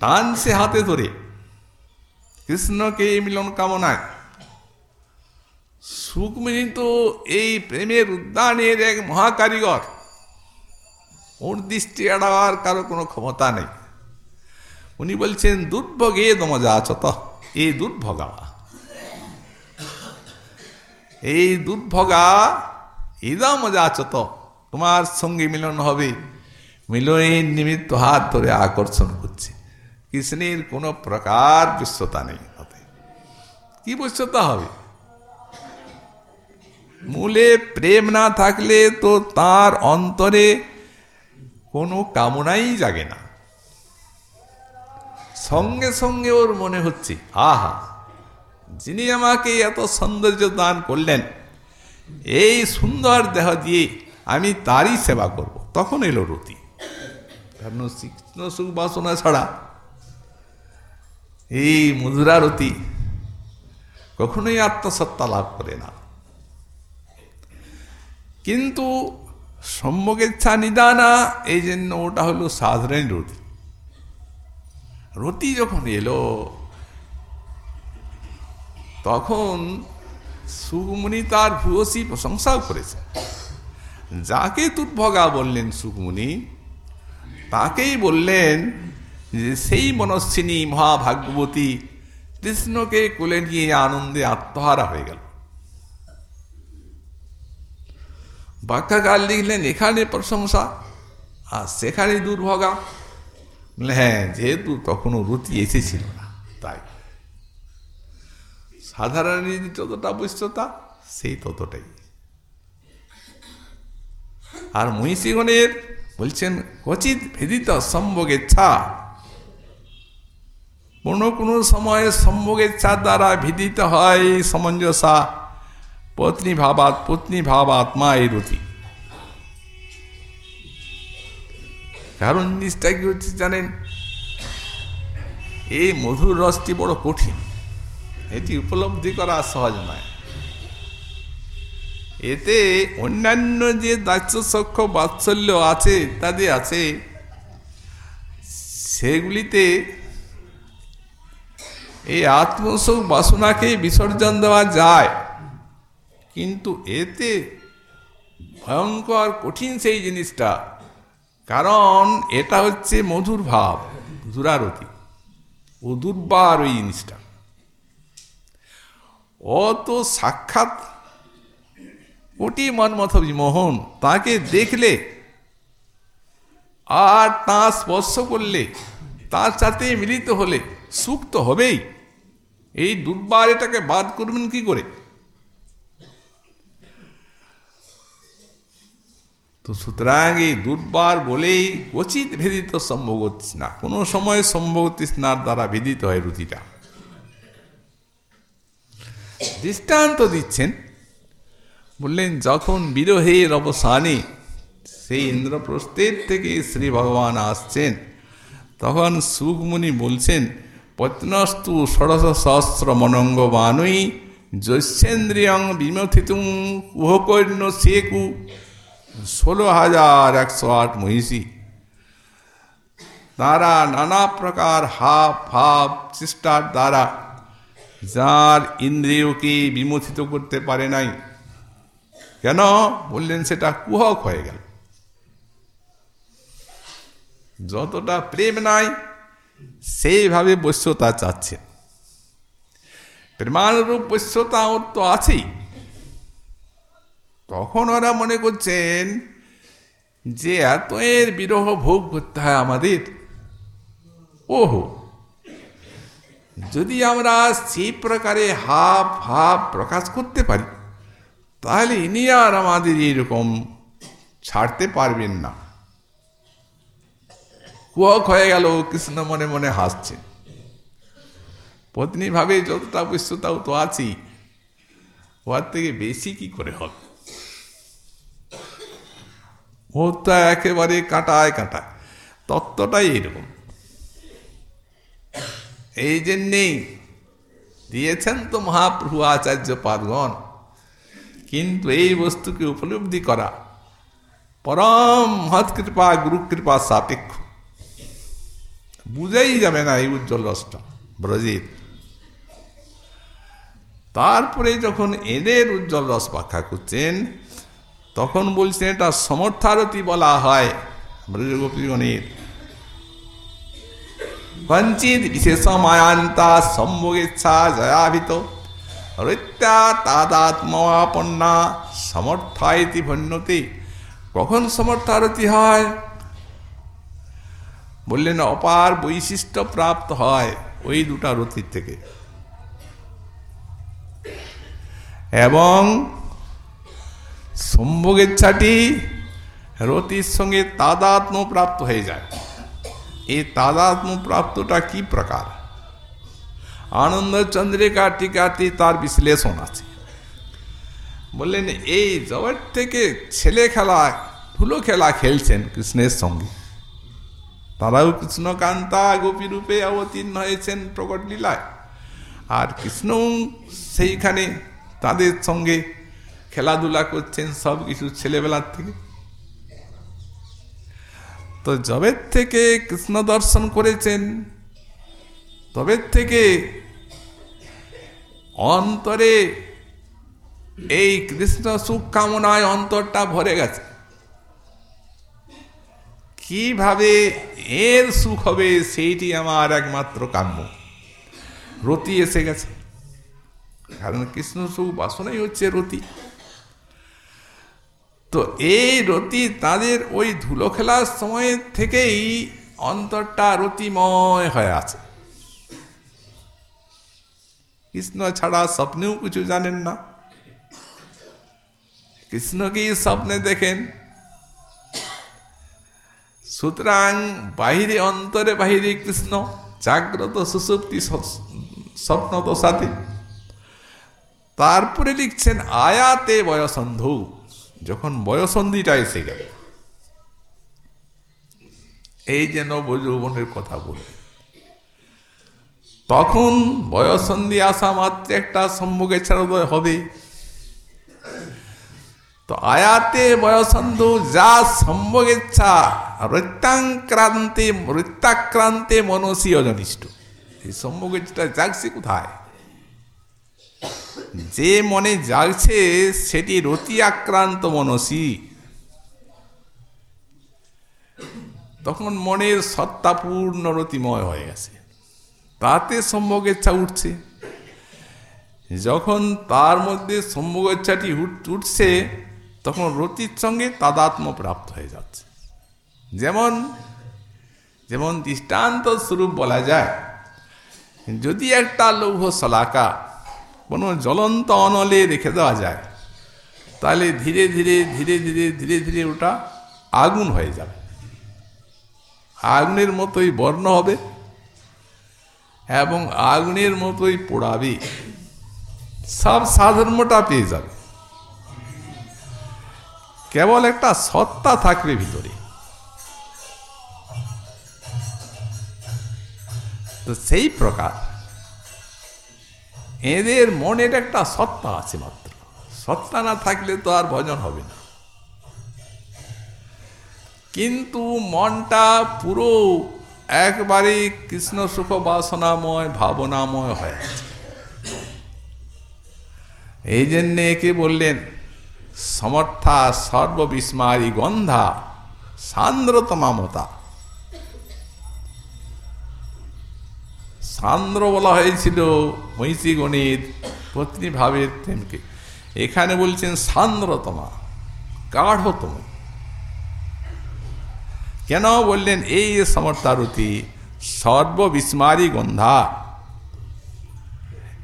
টানছে হাতে ধরে। কৃষ্ণকে মিলন কামনায়। সুকমিনী তো এই প্রেমের উদ্যানের এক মহাকারিগর। ওর দৃষ্টি এড়াবার কারও কোনো ক্ষমতা নেই। উনি বলছেন, দুর্ভগে দমজা আচত এই দুর্ভগা। এই দুর্ভগা ইদা মজা আছ আচত তোমার সঙ্গে মিলন হবে। মিলনের নিমিত্ত হাত ধরে আকর্ষণ করছে। কৃষ্ণের কোনো প্রকার বিশ্বতা নেই হাতে। কি বিশ্বতা হবে? মূলে প্রেম না থাকলে তো তার অন্তরে কোনো কামনাই জাগে না। সঙ্গে সঙ্গে ওর মনে হচ্ছে, আহা, যিনি আমাকে এত সৌন্দর্য দান করলেন, এই সুন্দর দেহ দিয়ে আমি তারই সেবা করব। তখন এলো রতি। কারণ কৃষ্ণ সুখ বাসনা ছাড়া এই মধুরারতি কখনোই আত্মসত্তা লাভ করে না। কিন্তু সম্যকেচ্ছা নিদানা, এই জন্য ওটা হলো সাধারণ রতি। রতি যখন এলো, তখন সুকমুনি তার ভূয়সী প্রশংসাও করেছে। যাকে তুর্ভগা বললেন সুকমুনি, তাকেই বললেন যে সেই মনস্বিনী মহাভাগ্যবতী কৃষ্ণকে কোলে নিয়ে আনন্দে আত্মহারা হয়ে গেল। বাক্যাকার লিখলেন, এখানে প্রশংসা, আর সেখানে দুর্ভগা। হ্যাঁ যেহেতু তখনও রুতি এসেছিল না, তাই। সাধারণ যতটা বৈশ্যতা, সেই ততটাই। আর মহিষীগণের বলছেন কচিত ভেদিত সম্ভোগেচ্ছা কোনো কোনো সময় সম্ভোগের চার দ্বারা ভিদিত হয় সমঞ্জসা পত্নী ভাবাত, পত্নী ভাব আত্মা এই রতি। কারণ জিনিসটা কি হচ্ছে জানেন, এই মধুর রসটি বড় কঠিন। এটি উপলব্ধি করা সহজ নয়। এতে অন্যান্য যে দাস্য সক্ষ বাৎসল্য আছে ইত্যাদি আছে, সেগুলিতে এই আত্মসুখ বাসনাকে বিসর্জন দেওয়া যায়। কিন্তু এতে ভয়ঙ্কর, কঠিন সেই জিনিসটা। কারণ এটা হচ্ছে মধুর ভাব দুরারতি ও দুর্বার ওই জিনিসটা। অত সাক্ষাৎ কোটি মনমথ মোহন, তাকে দেখলে আর তা স্পর্শ করলে, তার সাথে মিলিত হলে সুখ তো হবেই। এই দুর্বার এটাকে বাদ করবেন কি করে? তো সুতরাং এই দুর্বার বলেই কচিত ভেদিত সম্ভব না কোনো সময় সম্ভব তৃষ্ণার দ্বারা ভেদিত হয় রুতিটা দৃষ্টান্ত দিচ্ছেন। বললেন, যখন বিরহের অবসানে সেই ইন্দ্রপ্রস্থের থেকে শ্রী ভগবান আসছেন, তখন সুখমুনি বলছেন পত্নস্তু ষোড়শ সহস্র মনঙ্গ বানুই জৈসেন্দ্রিয়ং বিমথিতুম কুহকৈন্য শেকু ষোলো হাজার একশো আট মহিষী। তারা নানা প্রকার হাব ভাব, চেষ্টার দ্বারা যার ইন্দ্রিয়কে বিমোচিত করতে পারে নাই। কেন? বললেন, সেটা কুহক হয়ে গেল। যতটা প্রেম নাই সেইভাবে বৈশ্যতা চাচ্ছে। প্রেমানুরূপ বৈশ্যতা ওর তো আছেই। তখন ওরা মনে করছেন যে এত এর বিরহ ভোগ করতে হয় আমাদের। ওহো! যদি আমরা সেই প্রকারে হাব ভাব প্রকাশ করতে পারি, তাহলে ইনি আর আমাদের এরকম ছাড়তে পারবেন না। কুয়ক হয়ে গেল, কৃষ্ণ মনে মনে হাসছে। পত্নী ভাবে, যতটা বৈশ্যতাও তো আছেই ওর থেকে বেশি কি করে হবে? ওটা একেবারে কাটায় কাটায়। তত্ত্বটাই এরকম। এই জন্যেই দিয়েছেন তো মহাপ্রভু আচার্য পাদগণ, কিন্তু এই বস্তুকে উপলব্ধি করা পরম মহৎ কৃপা গুরু কৃপা সাপেক্ষ। বুঝাই যাবে না এই উজ্জ্বল রসটা, ব্রজিত। তারপরে যখন এদের উজ্জ্বল রস ব্যাখ্যা করছেন, তখন বলছেন, এটা সমর্থারতি বলা হয় ব্রজগোপীগণের কঞ্চিত বিশেষ মায়ান্তা সম্ভোগেচ্ছা জয়াভিত, রৈত্যা তাদাত্মাপন্না সমর্থায়তি ভন্যতে কখন সমর্থারতি হয়? বললেন, অপার বৈশিষ্ট্য প্রাপ্ত হয় ওই দুটা রতির থেকে। এবং সম্ভোগেচ্ছাটি রতির সঙ্গে তাদাত্ম প্রাপ্ত হয়ে যায়। এই তাদাত্ম প্রাপ্তটা কি প্রকার? আনন্দ চন্দ্রিকা তার বিশ্লেষণ আছে। বললেন, এই জগৎ থেকে ছেলে খেলা ধুলো খেলা খেলছেন কৃষ্ণের সঙ্গে। তারাও কৃষ্ণকান্তা গোপী রূপে অবতীর্ণ হয়েছেন প্রকট লীলায়। আর কৃষ্ণ সেইখানে তাদের সঙ্গে খেলাধুলা করছেন সব কিছু ছেলেবেলার থেকে। তো জবের থেকে কৃষ্ণ দর্শন করেছেন, তবে থেকে অন্তরে এই কৃষ্ণ সুখ কামনায় অন্তরটা ভরে গেছে। কীভাবে এর সুখ হবে, সেইটি আমার একমাত্র কাম্য। রতি এসে গেছে। কারণ কৃষ্ণ সুখ বাসনাই হচ্ছে রতি। তো এই রতি তাদের ওই ধুলো খেলার সময় থেকেই অন্তরটা রতিময় হয়ে আছে। কৃষ্ণ ছাড়া স্বপ্নেও কিছু জানেন না। কৃষ্ণকেই স্বপ্নে দেখেন? সুতরাং বাহিরে অন্তরে বাহিরে কৃষ্ণ, জাগ্রত সুসুপ্তি স্বপ্ন তো সাথে। তারপরে লিখছেন, আয়াতে বয়সন্ধু, যখন বয়সন্ধিটা এসে গেল। এই যেন নবযৌবনের কথা বলে। তখন বয়সন্ধি আসা মাত্র একটা সম্ভোগের ছাড়োদয় হবে। তো আয়াতে বয়সন্ধু যা সম্ভোগেচ্ছা রত্যাক্রান্তে রত্যাক্রান্তে মনসী অজনিষ্ঠ এই সম্ভোগেচ্ছাটা জাগছে কোথায় যে মনে জাগছে সেটি রতি আক্রান্ত মনসী তখন মনের সত্তাপূর্ণ রতিময় হয়ে গেছে তাতে সম্ভোগেচ্ছা উঠছে যখন তার মধ্যে সম্ভোগেচ্ছাটি উঠছে তখন রতির সঙ্গে তাদাত্ম প্রাপ্ত হয়ে যাচ্ছে যেমন যেমন দৃষ্টান্ত স্বরূপ বলা যায়, যদি একটা লৌহ শলাকা কোনো জ্বলন্ত অনলে রেখে দেওয়া যায়, তাহলে ধীরে ধীরে ধীরে ধীরে ধীরে ধীরে ওটা আগুন হয়ে যাবে। আগুনের মতোই বর্ণ হবে এবং আগুনের মতোই পোড়াবে। সব সাধর্মটা পেয়ে যাবে। কেবল একটা সত্তা থাকবে ভিতরে। তো সেই প্রকার। এদের মনের একটা সত্তা আছে মাত্র। সত্তা না থাকলে তো আর ভজন হবে না। কিন্তু মনটা পুরো একবারে কৃষ্ণ সুখ বাসনাময়, ভাবনাময় হয়ে আছে। এই জন্যে একে বললেন, সমর্থা সর্ববিস্মারী গন্ধা, সান্দ্রতমামতা। সান্দ্র বলা হয়েছিল মহিষী গণিত পত্নী ভাবের প্রেমকে। এখানে বলছেন সান্দ্রতমা, গাঢ়তম। কেন বললেন এই সমর্থারতি? সর্ববিস্মারী গন্ধা।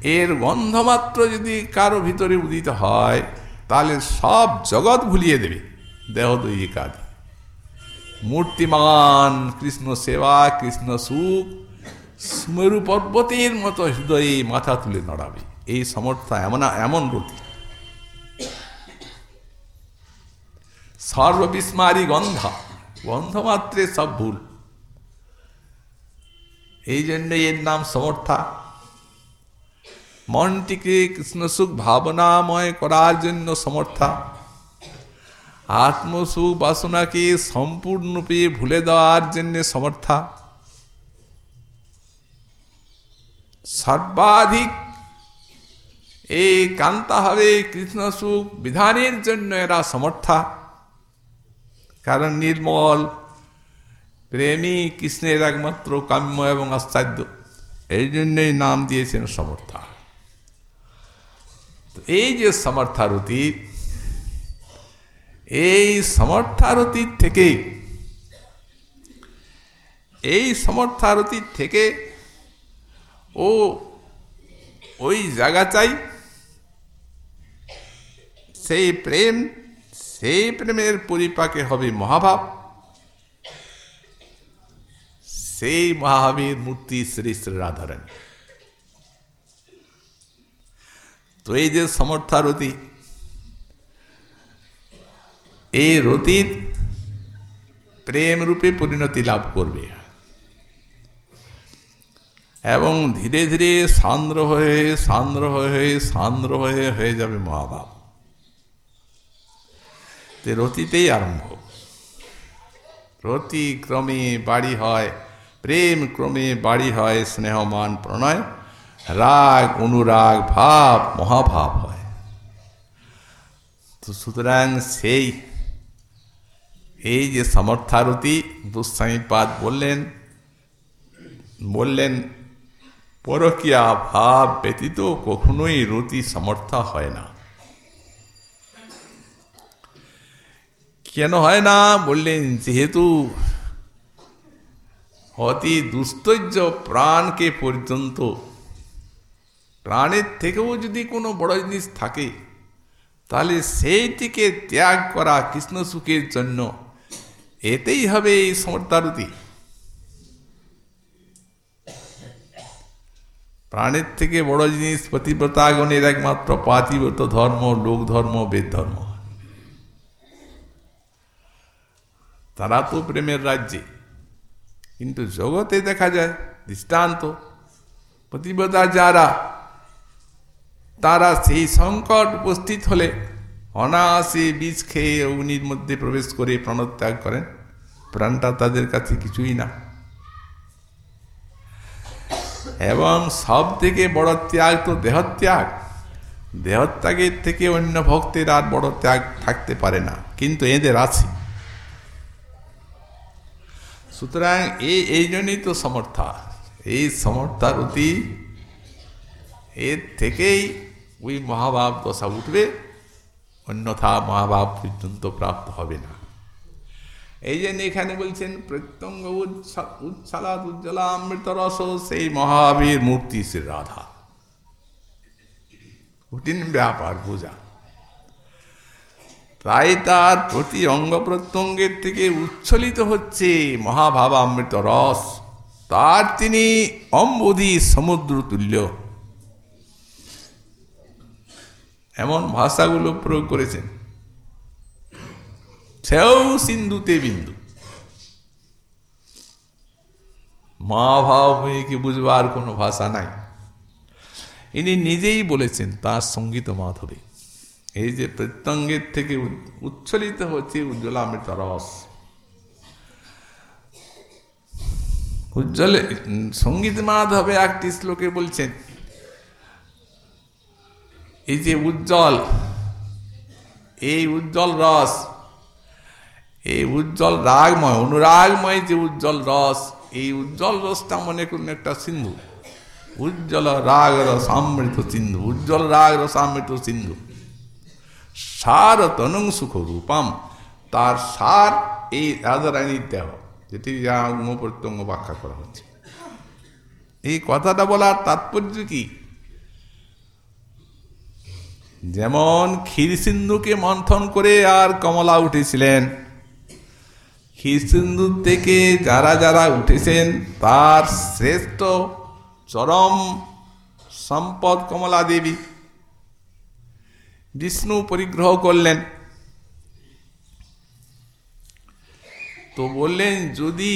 এর গন্ধমাত্র যদি কারও ভিতরে উদিত হয়, তাহলে সব জগৎ ভুলিয়ে দেবে দেহ দৈহিকাদি মূর্তিমান, কৃষ্ণ সেবা, কৃষ্ণ সুখ স্মেরু পর্বতের মতো হৃদয়ে মাথা তুলে নড়াবে। এই সমর্থা এমন এমন রতি। সর্ববিস্মারী গন্ধ গন্ধ মাত্রে সব ভুল। এই জন্য এর নাম সমর্থা। মনটিকে কৃষ্ণসুখ ভাবনাময় করার জন্য সমর্থা। আত্মসুখ বাসনাকে সম্পূর্ণরূপে ভুলে দেওয়ার জন্য সমর্থা। সর্বাধিক। এই কান্তা হবে, কৃষ্ণ বিধানের জন্য এরা সমর্থা। কারণ নির্মল, প্রেমী, কৃষ্ণের একমাত্র কাম্য এবং আশ্চর্য। এই জন্যই নাম দিয়েছেন সমর্থা। এই যে সমর্থারতি এই সমর্থারতির থেকে, এই সমর্থারতির থেকে ও, ওই জায়গা চাই সেই প্রেম, সেই প্রেমের পরিপাকে হবে মহাভাব। সেই মহাবীর মূর্তি শ্রী শ্রী রাধারানী। তো এই যে সমর্থারতি এই রতির প্রেম রূপে পরিণতি লাভ করবে। এবং ধীরে ধীরে সান্দ্র হয়ে সান্দ্র হয়ে সান্দ্র হয়ে হয়ে যাবে মহাভাব। রতিতেই আরম্ভ। রতি ক্রমে বাড়ি হয়, প্রেম ক্রমে বাড়ি হয়, স্নেহমান প্রণয়, রাগ, অনুরাগ, ভাব, মহাভাব হয়। তো সুতরাং সেই, এই যে সমর্থারতি দুঃস্বামীপাদ বললেন বললেন পরকিয়া ভাব ব্যতীত কখনোই রতি সমর্থা হয় না। কেন হয় না বললেন, যেহেতু অতি দুস্তৈর্য প্রাণকে পর্যন্ত, প্রাণের থেকেও যদি কোনো বড় জিনিস থাকে, তাহলে সেইটিকে ত্যাগ করা কৃষ্ণ সুখের জন্য এতেই হবে এই সমর্থারতি প্রাণের থেকে বড় জিনিস পতিব্রতাগণের একমাত্র পাতিব্রত ধর্ম, লোক ধর্ম, বেদ ধর্ম। তারা তো প্রেমের রাজ্যে। কিন্তু জগতে দেখা যায়, দৃষ্টান্ত, প্রতিব্রতা যারা, তারা সেই সংকট উপস্থিত হলে অনায়াসে বীজ খেয়ে অগ্নির মধ্যে প্রবেশ করে প্রাণত্যাগ করেন। প্রাণটা তাদের কাছে কিছুই না। এবং সব থেকে বড় ত্যাগ তো দেহত্যাগ। দেহত্যাগের থেকে অন্য ভক্তের আর বড় ত্যাগ থাকতে পারে না, কিন্তু এদের আছে। সুতরাং এই এই জন্যই তো সমর্থা। এই সমর্থার অতি এর থেকেই ওই মহাভাব দশা উঠবে, অন্যথা মহাভাব পর্যন্ত প্রাপ্ত হবে না। এই জন্য এখানে বলছেন প্রত্যঙ্গ উচ্ছালাত উজ্জ্বলা অমৃত রস সেই মহাবীর মূর্তি শ্রী রাধা। কঠিন ব্যাপার বোঝা। তাই তার প্রতি অঙ্গ প্রত্যঙ্গের থেকে উচ্ছলিত হচ্ছে মহাভাবামৃত রস তার তিনি অম্বুদি সমুদ্র তুল্য। এমন ভাষাগুলো প্রয়োগ করেছেন। সেও সিন্ধুতে বিন্দু। মা ভাব কি বুঝবার কোনো ভাষা নাই। ইনি নিজেই বলেছেন তার সংগীত মাধবে। এই যে প্রত্যঙ্গের থেকে উচ্ছলিত হচ্ছে উজ্জ্বলা অমৃত রস উজ্জ্বলে সংগীত মাধবে একটি শ্লোকে বলছেন, এই যে উজ্জ্বল, এই উজ্জ্বল রস এই উজ্জ্বল রাগময়, অনুরাগময় যে উজ্জ্বল রস, এই উজ্জ্বল রসটা মনে করুন একটা সিন্ধু। উজ্জ্বল রাগ রস অমৃত সিন্ধু। উজ্জ্বল রাগ রস অমৃত সিন্ধু। সার তনুং সুখ রূপম। তার সার এই রাজারানীর দেহ, যেটি যা প্রত্যঙ্গ ব্যাখ্যা করা হচ্ছে। এই কথাটা বলার তাৎপর্য কি? যেমন ক্ষীর সিন্ধুকে মন্থন করে আর কমলা উঠেছিলেন সিন্ধু থেকে যারা যারা উঠেছেন, তার শ্রেষ্ঠ চরম সম্পদ কমলা দেবী বিষ্ণু পরিগ্রহ করলেন। তো বললেন, যদি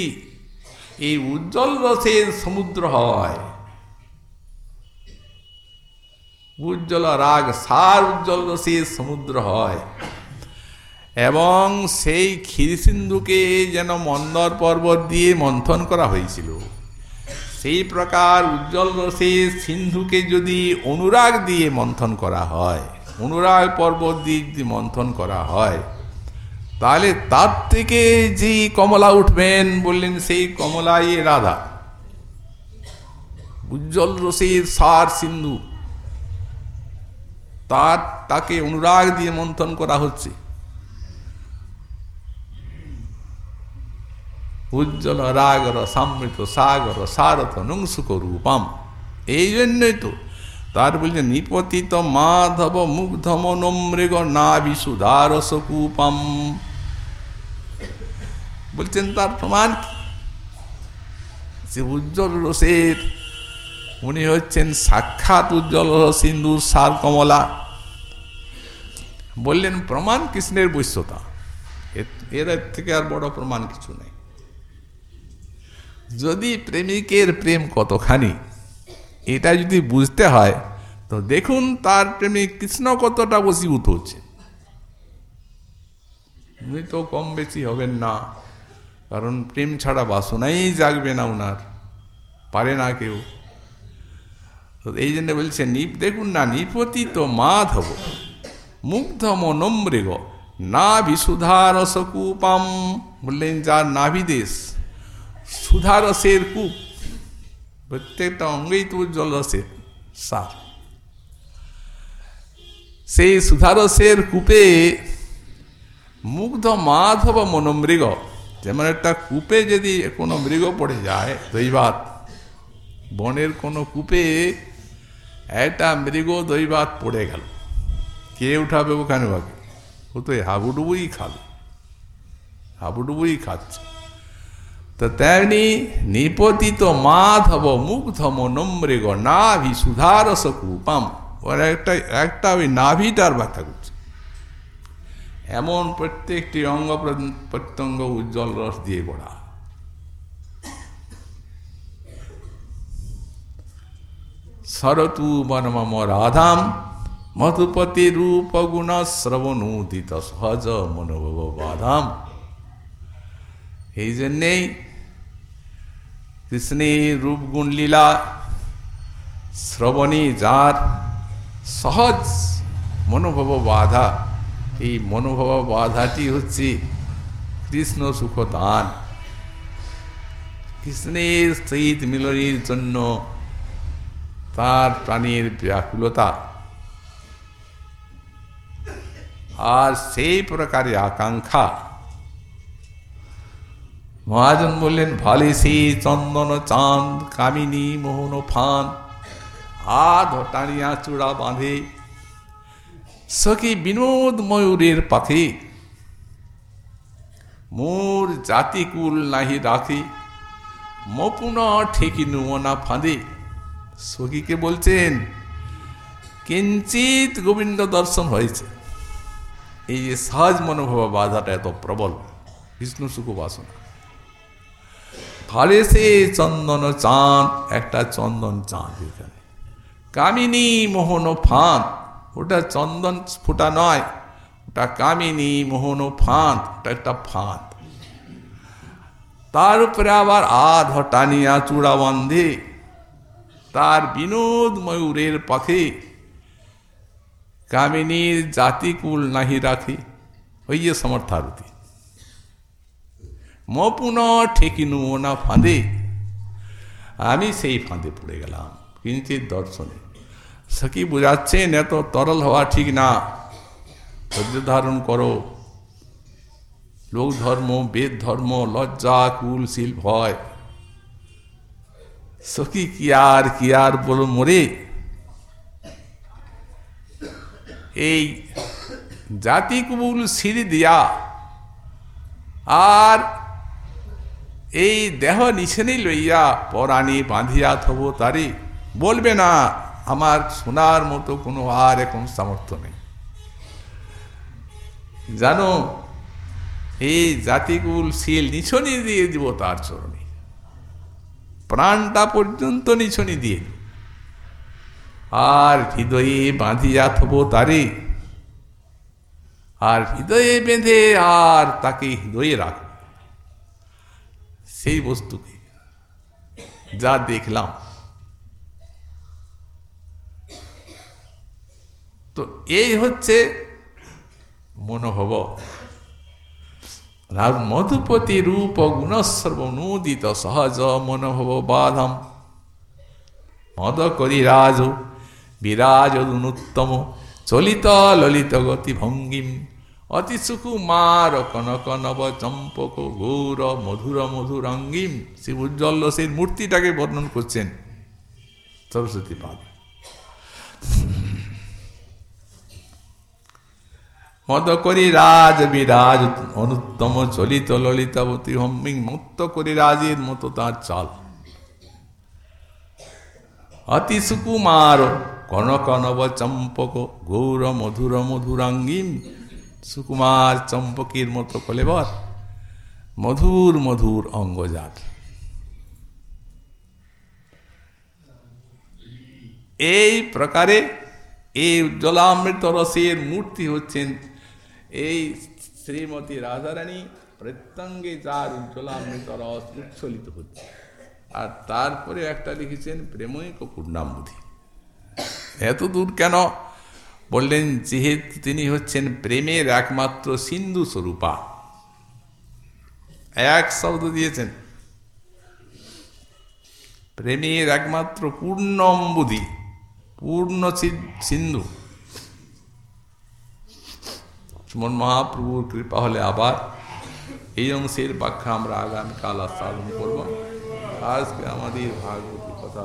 এই উজ্জ্বল রসের সমুদ্র হয়, উজ্জ্বল রাগ, সার উজ্জ্বল রসের সমুদ্র হয় এবং সেই ক্ষীরসিন্ধুকে যেন মন্দর পর্বত দিয়ে মন্থন করা হয়েছিল। সেই প্রকার উজ্জ্বল রসের সিন্ধুকে যদি অনুরাগ দিয়ে মন্থন করা হয়, অনুরাগ পর্বত দিয়ে যদি মন্থন করা হয়, তাহলে তার থেকে যে কমলা উঠবেন বললেন সেই কমলাই রাধা। উজ্জ্বল রসের সার সিন্ধু, তার তাকে অনুরাগ দিয়ে মন্থন করা হচ্ছে। উজ্জ্বল রাগর, সমৃত সাগর, সারথ নুংসুক রূপম। এই জন্যই তো। তার বলছে, নিপতিত মাধব মুগ্ধ মনমৃগ নাবিসুধারস কূপম বলছেন, তার প্রমাণ যে উজ্জ্বল রসের, উনি হচ্ছেন সাক্ষাৎ উজ্জ্বল সিন্ধুর সার কমলা। বললেন, প্রমাণ কৃষ্ণের বৈশ্যতা। এর থেকে আর বড় প্রমাণ কিছু নেই। যদি প্রেমিকের প্রেম কতখানি, এটা যদি বুঝতে হয়, তো দেখুন তার প্রেমিক কৃষ্ণ কতটা বসীভূত হচ্ছে। উনি তো কম বেশি হবেন না, কারণ প্রেম ছাড়া বাসনাই জাগবে না উনার, পারে না কেউ। এই জন্য বলছে, নিপ, দেখুন না, নিপতিত মাধব, মুগ্ধ মনমৃগ নাভি সুধারসকূপম বললেন, যার নাভিদেশ সুধারসের কূপ প্রত্যেকটা অঙ্গেই তো উজ্জ্বল রসের সার সেই সুধারসের কূপে মুগ্ধ মাধব মনোমৃগ যেমন একটা কূপে যদি কোনো মৃগ পড়ে যায় দৈবাত বনের কোনো কূপে একটা মৃগ দৈবাত পড়ে গেল কে উঠাবে ওখানে বাকি ও তো হাবুডুবুই খাবে হাবুডুবুই খাচ্ছে তো তেমনি নিপতিত মাধব মুগ্ধম নম্রেগ নাভি সুধারস কূপম ওর একটা একটা ওই নাভিটার ব্যাখ্যা করছে এমন প্রত্যেকটি অঙ্গ প্রত্যঙ্গ উজ্জ্বল রস দিয়ে গড়া সরতু বনমম রাধাম মধুপতি রূপ গুণ শ্রবণোদিত সহজ মনোভব বাধাম এই জন্যেই কৃষ্ণের রূপগুণ লীলা, শ্রবণী যার সহজ মনোভব বাধা। এই মনোভব বাধাটি হচ্ছে কৃষ্ণ সুখদান। কৃষ্ণের সহিত মিলনের জন্য তার প্রাণীর ব্যাকুলতা। আর সেই প্রকারের আকাঙ্ক্ষা মহাজন বললেন, ভালে সেই চন্দন, চাঁদ, কামিনী, মোহন ফান, হাত টানিয়া চূড়া বাঁধে। সখী বিনোদ ময়ূরের পাখে মোর জাতিকুল নাহি রাখে, মপুন ঠেকি নুমনা ফাঁদে। সখীকে বলছেন কিঞ্চিত গোবিন্দ দর্শন হয়েছে। এই যে সহজ মনোভাব বাধাটা এত প্রবল। বিষ্ণু সুখ বাসনা সে চন্দন চাঁদ, একটা চন্দন চাঁদ এখানে। কামিনী মোহন ফাঁদ, ওটা চন্দন ফুটা নয়, ওটা কামিনী মোহন ফাঁদ, ওটা একটা ফাঁদ। তার উপরে আবার আধ টানিয়া চূড়া বন্ধে তার বিনোদ ময়ূরের পাখে, কামিনীর জাতিকুল নাহি রাখে, ওই যে সমর্থারতি মপুন ঠেকিনু না ফাঁদে। আমি সেই ফাঁদে পড়ে গেলাম কিঞ্চিত দর্শনে। সখী বুঝাচ্ছেন এত তরল হওয়া ঠিক না। ধৈর্য ধারণ করো। লোক ধর্ম বেদ ধর্ম লজ্জা, কুল, শিল, ভয়। সখী কি আর কি আর বলো মরে? এই জাতি কুবুল সিঁড়ি দিয়া আর এই দেহ নিছেনি লইয়া পরাণী বাঁধিয়া থব তারি। বলবে না, আমার শোনার মতো কোনো আর এখন সামর্থ্য নেই। জানো, এই জাতিকুল শিল নিছনি দিয়ে দিব তার চরণে। প্রাণটা পর্যন্ত নিছনি দিয়ে আর হৃদয়ে বাঁধিয়া থব তারে। আর হৃদয়ে বেঁধে আর তাকে হৃদয়ে রাখ সেই বস্তুকে যা দেখলাম। তো এই হচ্ছে মনোভব। মধুপতি রূপ গুণসর্বনুদিত সহজ মনোভব বাধম। মদ করি রাজ, বিরাজ অনুত্তম, চলিত ললিত গতি ভঙ্গিম। অতি সুকুমার কনক নব চম্পক গৌর মধুর মধুরঙ্গিম শ্রী উজ্জ্বল সেই মূর্তিটাকে বর্ণন করছেন সরস্বতী পাদ। মত করি রাজ বিরাজ, অনুত্তম চলিত ললিতাবতী হম্মিং, মুক্ত করি রাজের মতো তার চাল। অতি সুকুমার কনক নব চম্পক গৌর মধুর মধুরাঙ্গিম সুকুমার চম্পকের মতো কলেবর মধুর মধুর অঙ্গজাত এই প্রকারে এই উজ্জ্বলামৃত রসের মূর্তি হচ্ছেন এই শ্রীমতী রাধারানী, প্রত্যঙ্গে যার উজ্জ্বলামৃত রস উচ্ছলিত হচ্ছে। আর তারপরে একটা লিখেছেন প্রেমৈক পূর্ণামুধি এত দূর কেন বললেন, যেহেতু তিনি হচ্ছেন প্রেমের একমাত্র সিন্ধু স্বরূপা। এক শব্দ দিয়েছেন, প্রেমের একমাত্র পূর্ণ অম্বুধি পূর্ণ সিন্ধু। সুমন মহাপ্রভুর কৃপা হলে আবার এই অংশের ব্যাখ্যা আমরা আগামীকাল আস্বাদন করব। আজকে আমাদের ভাগবতী কথা